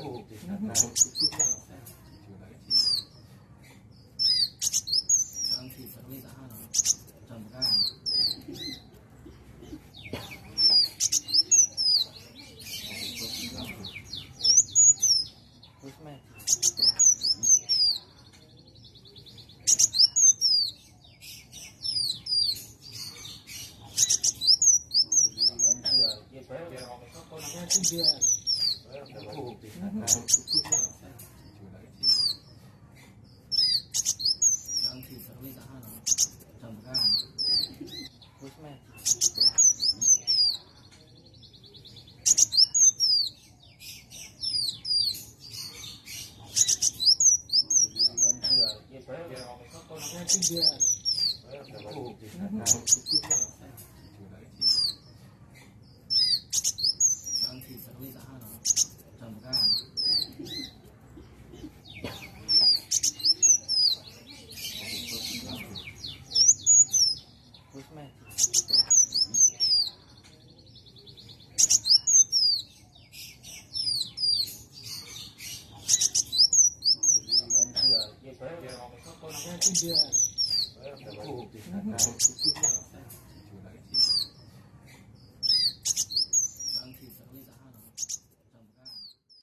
Cũng. Yeah. you. Yeah.